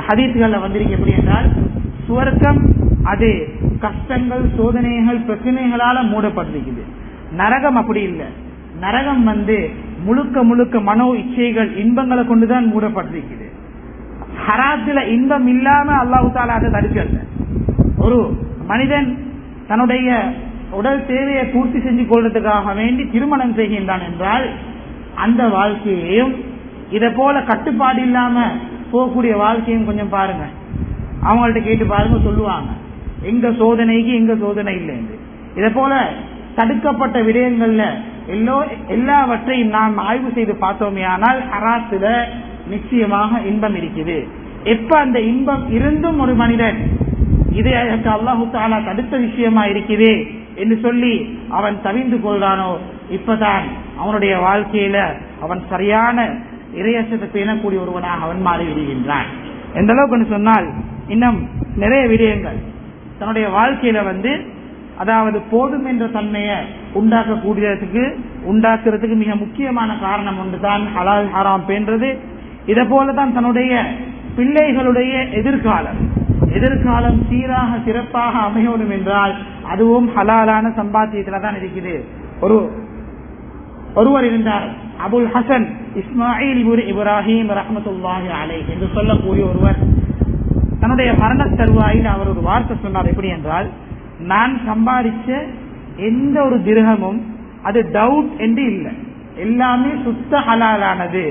ஹதீஸ்கள்ல வந்திருக்கு எப்படி என்றால் சுவர்க்கம் அது கஷ்டங்கள் சோதனைகள் பிரச்சனைகளால மூடப்பட்டிருக்குது. நரகம் அப்படி இல்லை. நரகம் வந்து முழுக்க முழுக்க மனோ இச்சைகள் இன்பங்களை கொண்டுதான் மூடப்பட்டிருக்குது. ஹராத்துல இன்பம் இல்லாம அல்லாஹு தாலா அதை தடுக்கல. ஒரு மனிதன் தன்னுடைய உடல் தேவையை பூர்த்தி செஞ்சு கொள்றதுக்காக வேண்டி திருமணம் செய்கின்றான் என்றால் அந்த வாழ்க்கையையும் இதை போல கட்டுப்பாடு இல்லாம போகக்கூடிய வாழ்க்கையும் கொஞ்சம் பாருங்க. அவங்கள்ட்ட கேட்டு பாருங்க சொல்லுவாங்க. எங்க சோதனைக்கு எங்க சோதனை இல்லைன்னு இதை போல தடுக்கப்பட்ட விடயங்கள்ல எல்லோ எல்லாவற்றையும் நாம் ஆய்வு செய்து பார்த்தோமே ஆனால் ஹராத்துல நிச்சயமாக இன்பம் இருக்குது எப்ப அந்த இன்பம் இருந்தும் ஒரு மனிதன் இது அல்லாஹு தாலா தடுத்த விஷயமா இருக்குது என்று சொல்லி அவன் தவிந்து கொள்றானோ இப்பதான் அவனுடைய வாழ்க்கையில அவன் சரியான இறையசத்தை பேணக்கூடிய ஒருவனாக அவன் மாறி விடுகின்றான். எந்த அளவுக்கு சொன்னால் இன்னும் நிறைய விடயங்கள். தன்னுடைய வாழ்க்கையில வந்து அதாவது போதும் என்ற தன்மையை உண்டாக்கக்கூடியதுக்கு உண்டாக்குறதுக்கு மிக முக்கியமான காரணம் ஒன்றுதான் ஹலால் ஹராம் பேன்றது இதை போலதான் தன்னுடைய பிள்ளைகளுடைய எதிர்காலம். எதிர்காலம் சீராக சிறப்பாக அமையணும் என்றால் அதுவும் ஹலாலான சம்பாத்தியத்துல தான் இருக்குது. ஒரு ஒருவர் இருந்தார். அபுல் ஹசன் இஸ்மாயில் இப்ராஹிம் ரஹமத்துல்லாஹி அலை என்று சொல்லக்கூடிய ஒருவர். தன்னுடைய மரண தருவாயில் அவர் ஒரு வார்த்தை சொன்னார். எப்படி என்றால் நான் சம்பாதிச்ச எந்த ஒரு திருகமும் அது டவுட் என்று இல்லை. எல்லாமே சுத்த ஹலாலானது.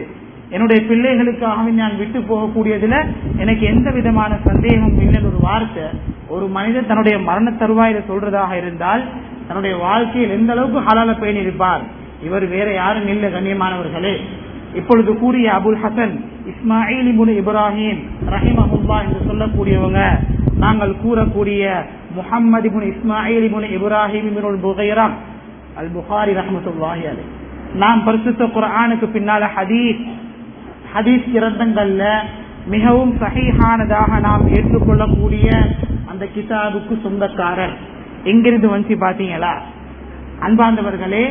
என்னுடைய பிள்ளைகளுக்காக நான் விட்டு போகக்கூடியதுல எனக்கு எந்த விதமான சந்தேகம் இல்லைன்னு ஒரு வார்த்தை. ஒரு மனிதன் தன்னுடைய மரண தருவாயில சொல்றதாக இருந்தால் தன்னுடைய வாழ்க்கையில் எந்த அளவுக்கு ஹலால பயன் இருப்பார்? இவர் வேற யாரும் இல்லை கண்ணியமானவர்களே. இப்பொழுது கூறிய அபுல் ஹசன் இஸ்மாயில் இபுன் இப்ராஹிம் ரஹிமஹுல்லா என்று சொல்லக்கூடியவங்க நாங்கள் கூறக்கூடிய முஹம்மது இபுன் இஸ்மாயில் இபுன் இப்ராஹிம் இபுன் புகைரம் அல் புகாரி ரஹமத்துல்லாஹி அலை நாம் பரிசுத்த குரானுக்கு பின்னால ஹதீஸ் ஹதீஸ் கிரந்தங்கள்ல மிகவும் சகிஹானதாக நாம் ஏற்றுக்கொள்ளக்கூடிய அந்த கிதாபுக்கு சொந்தக்காரர். எங்கிருந்து வந்து பாத்தீங்களா அன்பாந்தவர்களே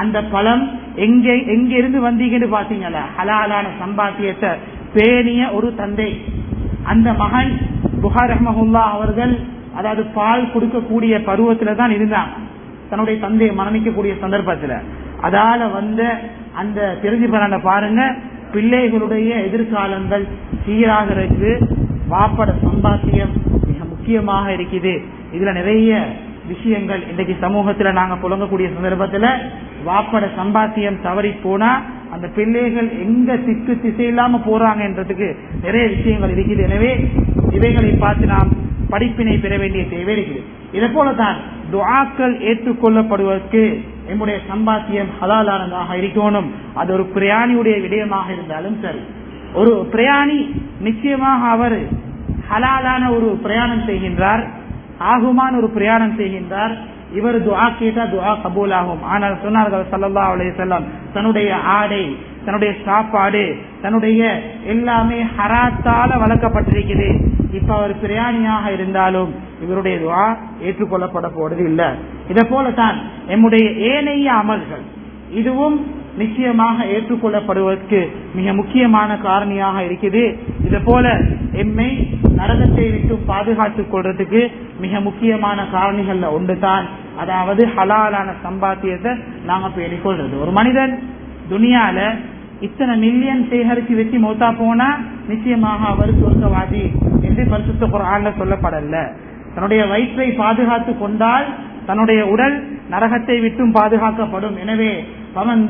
அந்த பழம் எங்க எங்க இருந்து வந்தீங்கன்னு பாத்தீங்களா ஹலாலான சம்பாத்தியத்தை பேணிய ஒரு தந்தை. அந்த மகன் புகார் ரஹமஹுல்லா அவர்கள் அதாவது பால் கொடுக்கக்கூடிய பருவத்துல தான் இருந்தாங்க தன்னுடைய தந்தையை மரணிக்கக்கூடிய சந்தர்ப்பத்துல. அதால வந்த அந்த தெரிஞ்சு பாருங்க பிள்ளைகளுடைய எதிர்காலங்கள் சீராகிறதுக்கு வாப்பட சம்பாத்தியம் மிக முக்கியமாக இருக்குது. இதுல நிறைய விஷயங்கள் இன்றைக்கு சமூகத்துல நாங்க புழங்கக்கூடிய சந்தர்ப்பத்துல வாப்பட சம்பாத்தியம் தவறி போனா அந்த பிள்ளைகள் எங்க திக்கு திசை இல்லாம போறாங்கன்றதுக்கு நிறைய விஷயங்கள் இருக்குது. எனவே இவைகளை பார்த்து நாம் படிப்பினை பெற வேண்டிய தேவை இருக்குது. இதே போலதான் துவாக்கள் ஏற்றுக்கொள்ளப்படுவதற்கு நம்முடைய சம்பாத்தியம் ஹலாலானதாக இருக்கணும். அது ஒரு பிரயாணியுடைய விடயமாக இருந்தாலும் சரி. ஒரு பிரயாணி நிச்சயமாக அவர் ஹலாலான ஒரு பிரயாணம் செய்கின்றார். ஆகுமான ஒரு பிரயாணம் செய்கின்றார். இவர் துவா கேட்டா துவா கபூல் ஆகும் ஆனால் சொன்னார்கள் சல்லல்லா அலைஹி செல்லம் தன்னுடைய ஆடை தன்னுடைய சாப்பாடு தன்னுடைய எல்லாமே ஹராத்தால வளர்க்கப்பட்டிருக்கிறது இப்ப அவர் பிரயாணியாக இருந்தாலும் இவருடைய துவா ஏற்றுக்கொள்ளப்பட போறது இல்ல. இதை போலத்தான் எம்முடைய ஏனைய அமல்கள் இதுவும் நிச்சயமாக ஏற்றுக்கொள்ளப்படுவதற்கு மிக முக்கியமான காரணியாக இருக்குது. இது போல எம்மை நரகத்தை விட்டு பாதுகாத்துக் கொள்றதுக்கு மிக முக்கியமான காரணிகள்ல ஒன்றுதான். அதாவது ஹலாலான சம்பாத்தியத்தை நாங்க பேடிக்கொள்றது ஒரு மனிதன் துனியால இத்தனை மில்லியன் சேகரிச்சு வச்சு மௌத்தா போனா நிச்சயமாக அவர் சொர்க்கவாதி என்று பரிசுத்த குரான்ல சொல்லப்படல. தன்னுடைய வயிற்றை பாதுகாத்து கொண்டால் தன்னுடைய உடல் நரகத்தை விட்டும் பாதுகாக்கப்படும். எனவே பவன்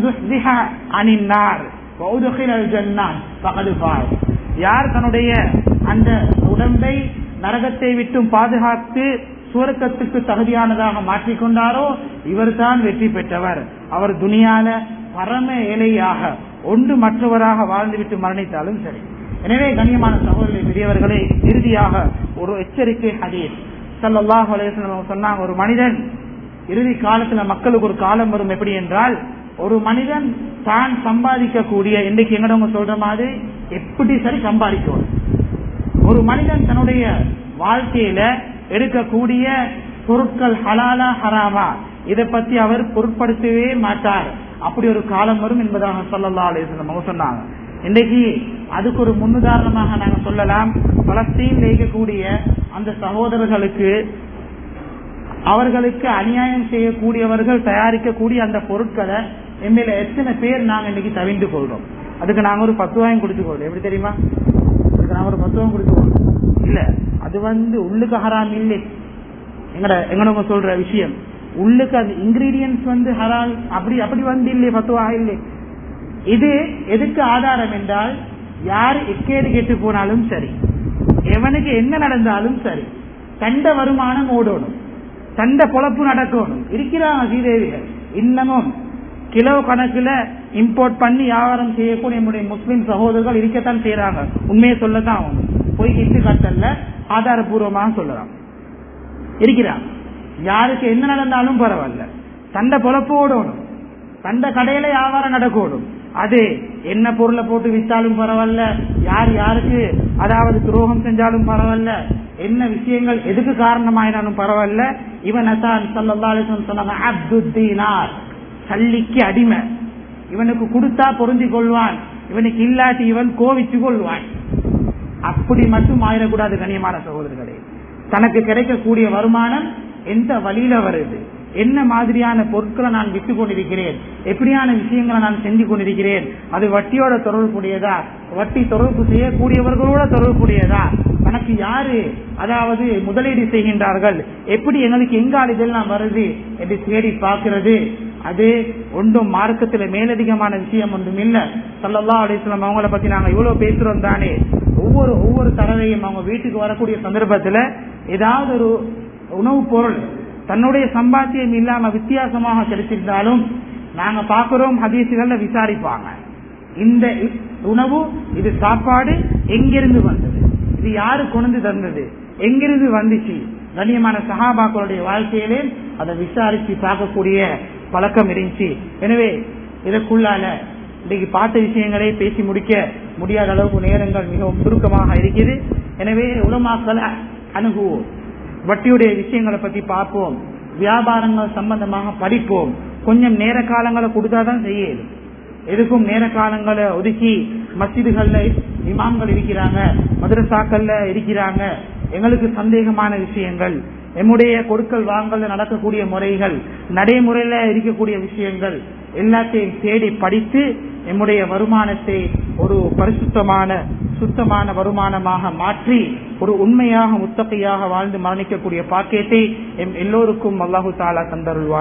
அணினார் யார் தன்னுடைய அந்த உடம்பை நரகத்தை விட்டும் பாதுகாத்து சுவர்க்கத்துக்கு தகுதியானதாக மாற்றிக்கொண்டாரோ இவர்தான் வெற்றி பெற்றவர். அவர் துணியால பரம ஏழையாக ஒன்று மற்றவராக வாழ்ந்துவிட்டு மரணித்தாலும் சரி. எனவே கண்ணியமான சகோதரி பெரியவர்களே இறுதியாக ஒரு எச்சரிக்கை ஹதீஸ். சல்லாஹ் அலையம் சொன்னாங்க ஒரு மனிதன் இறுதி காலத்துல மக்களுக்கு ஒரு காலம் வரும் எப்படி என்றால் ஒரு மனிதன் தான் சம்பாதிக்கக்கூடிய இன்னைக்கு எங்கடவங்க சொல்ற மாதிரி எப்படி சரி சம்பாதிக்கும் ஒரு மனிதன் தன்னுடைய வாழ்க்கையில எடுக்கக்கூடிய பொருட்கள் ஹலாலா ஹராமா இதை பத்தி அவர் பொருட்படுத்தவே மாட்டார். அப்படி ஒரு காலம் வரும் என்பதாக சொல்லலாம் சொன்னாங்க. இன்றைக்கு அதுக்கு ஒரு முன்னுதாரணமாக நாங்கள் சொல்லலாம். பலஸ்தீன் இருக்கக்கூடிய அந்த சகோதரர்களுக்கு அவர்களுக்கு அநியாயம் செய்யக்கூடியவர்கள் தயாரிக்கக்கூடிய அந்த பொருட்களை எம்மையில எத்தனை பேர் நாங்கள் இன்னைக்கு தவிந்து கொள்றோம்? அதுக்கு நாங்கள் ஒரு பத்து ரூபாயும் கொடுத்து எப்படி தெரியுமா? அதுக்கு நாங்கள் ஒரு பத்து ரூபாயும் கொடுத்து கொள்றோம். இல்ல அது வந்து உள்ளுக்கு ஹராம் இல்லை. எங்கட எங்கடவங்க சொல்ற விஷயம். உள்ளுக்கு அந்த இன்கிரீடியன்ஸ் வந்து ஹரால். அப்படி அப்படி வந்து இல்லையே பத்துவா இல்லை. இது எதுக்கு ஆதாரம் என்றால் யார் எக்கேடு கேட்டு போனாலும் சரி எவனுக்கு என்ன நடந்தாலும் சரி தண்ட வருமானம் ஓடணும் தண்ட பொழப்பு நடக்கணும். இருக்கிறாங்க ஸ்ரீதேவிகள். இன்னமும் கிலோ கணக்கில் இம்போர்ட் பண்ணி வியாபாரம் செய்யக்கூடிய நம்முடைய முஸ்லீம் சகோதரர்கள் இருக்கத்தான் செய்யறாங்க உண்மையை சொல்லத்தான் அவங்க போய் இட்டு கட்டல்ல ஆதாரபூர்வமாக சொல்லலாம். இருக்கிறாங்க. யாருக்கு என்ன நடந்தாலும் பரவாயில்ல. சண்டை பொழப்பு ஓடணும். சண்டை கடையில வியாபாரம் நடக்கணும். அது என்ன பொருளை போட்டு வித்தாலும் பரவாயில்ல யார் யாருக்கு அதாவது துரோகம் செஞ்சாலும் பரவாயில்ல என்ன விஷயங்கள் எதுக்கு காரணமாயினாலும் பரவாயில்ல இவன் அதான் சொன்னாங்க அப்துத்தீனார் சல்லிக்கு அடிமை. இவனுக்கு கொடுத்தா பொருந்தி கொள்வான் இவனுக்கு இல்லாட்டி இவன் கோவிச்சு கொள்வான். அப்படி மட்டும் ஆயிடக்கூடாது கண்ணியமான சகோதரர்களே. தனக்கு கிடைக்கக்கூடிய வருமானம் எந்த வழியில வருது? என்ன மாதிரியான பொருட்களை நான் விட்டு கொண்டிருக்கிறேன்? எப்படியான விஷயங்களை நான் செஞ்சு கொண்டிருக்கிறேன்? அது வட்டியோட தொடர்புடையதா? வட்டி தொடர்பு செய்யக்கூடியவர்களோட தொடர்புடையதா? எனக்கு யாரு? அதாவது முதலீடு செய்கின்றார்கள். எப்படி எங்களுக்கு எங்கால் இதெல்லாம் வருது என்று தேடி பார்க்கிறது. அது ஒன்றும் மார்க்கத்துல மேலதிகமான விஷயம் ஒன்றும் இல்லை. சல்லல்லா அலிஸ்லாம் அவங்கள பத்தி நாங்க இவ்வளவு பேசுறோம் தானே. ஒவ்வொரு ஒவ்வொரு தடவையும் அவங்க வீட்டுக்கு வரக்கூடிய சந்தர்ப்பத்துல ஏதாவது ஒரு உணவுப் பொருள் தன்னுடைய சம்பாத்தியம் இல்லாம வித்தியாசமாக கிடைச்சிருந்தாலும் நாங்க பாக்குறோம் ஹதீசுகள்ல விசாரிப்பாங்க. இந்த உணவு இது சாப்பாடு எங்கிருந்து வந்தது? இது யாரு கொண்டு தந்தது? எங்கிருந்து வந்துச்சு? கண்ணியமான சகாபாக்களுடைய வாழ்க்கையிலே அதை விசாரிச்சு பார்க்கக்கூடிய பழக்கம் இருந்துச்சு. எனவே இதற்குள்ளால இன்னைக்கு பார்த்த விஷயங்களை பேசி முடிக்க முடியாத அளவுக்கு நேரங்கள் மிகவும் சுருக்கமாக இருக்குது. எனவே உலமாக்களை அணுகுவோம். வட்டியுடைய விஷயங்களை பத்தி பார்ப்போம். வியாபாரங்கள் சம்பந்தமாக படிப்போம். கொஞ்சம் நேர காலங்களை கொடுத்தாதான் செய்யணும். எதுக்கும் நேர காலங்களை ஒதுக்கி மசிதுகள்ல இமாம்கள் இருக்கிறாங்க மதுரசாக்கள்ல இருக்கிறாங்க. எங்களுக்கு சந்தேகமான விஷயங்கள். எம்முடைய கொடுக்கல் வாங்கல நடக்கக்கூடிய முறைகள் நடைமுறையில இருக்கக்கூடிய விஷயங்கள் எல்லாத்தையும் தேடி படித்து நம்முடைய வருமானத்தை ஒரு பரிசுத்தமான சுத்தமான வருமானமாக மாற்றி ஒரு உண்மையாக முத்தகையாக வாழ்ந்து மரணிக்கக்கூடிய பாக்கியத்தை எம் எல்லோருக்கும் அல்லாஹு தாலா தந்தருள்வார்.